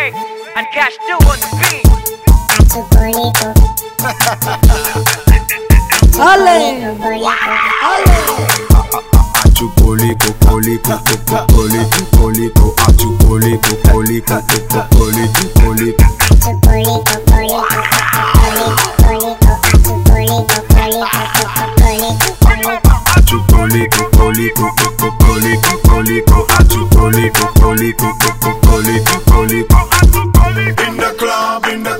Ray and Cash Do on the beat. Ale, ale. Achupolico, polico, polico, polico, achupolico, polico, polico, polico. Achupolico, polico, polico, polico, achupolico, polico, poco, polico, polico. In the club, in the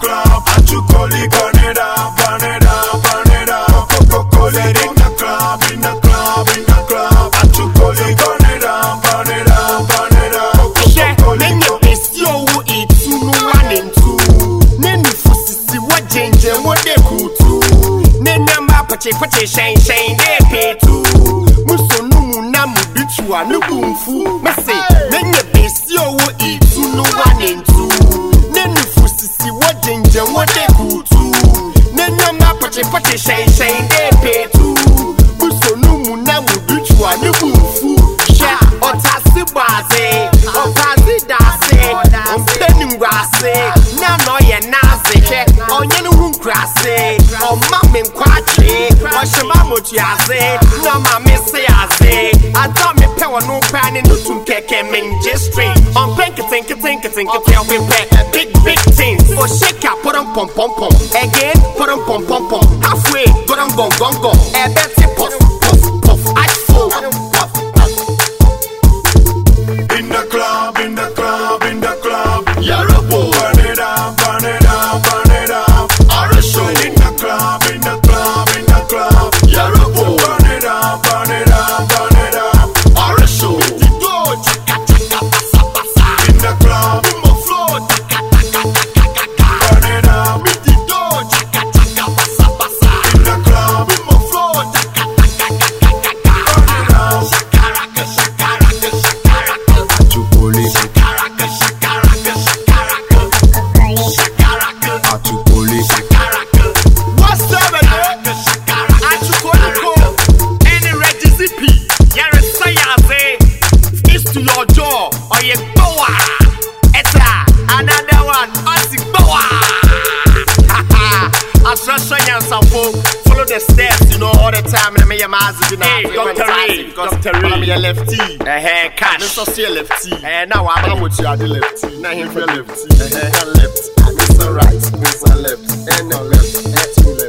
club. Achukoli, burn it up, burn it up, burn it up. Coca-Cola in the club, in the club, in the club. Achukoli, burn it up, burn it up, burn mu bi tu a ne bu nfu mese n'enye esi owo etu no wa ne ntu gyengye wɔ de kutu. De ɔma me nkwa akye ɔhyɛ ma motu ase na ɔma me se ase ada me pɛ wɔ no pɛ ne no tum kɛkɛ mengye straight ɔmpɛ nketenketenketenkete ɔpempɛ big big things ɔhyɛ ka pɔdɔm pɔmpɔmpɔm again pɔdɔm pɔmpɔmpɔm halfway gɔdɔm gɔngɔngɔn ɛbɛte pɔf The steps, you know, all the time. And I'm your master, you know. Hey, Dr. Ray, Dr. Ray. I'm your lefty. Eh, hey, cash. I'm so see lefty. Eh, now I'm with you, I the lefty. Now him for lefty. Eh, left. I'm so right, Mr. left. And no left, and two left.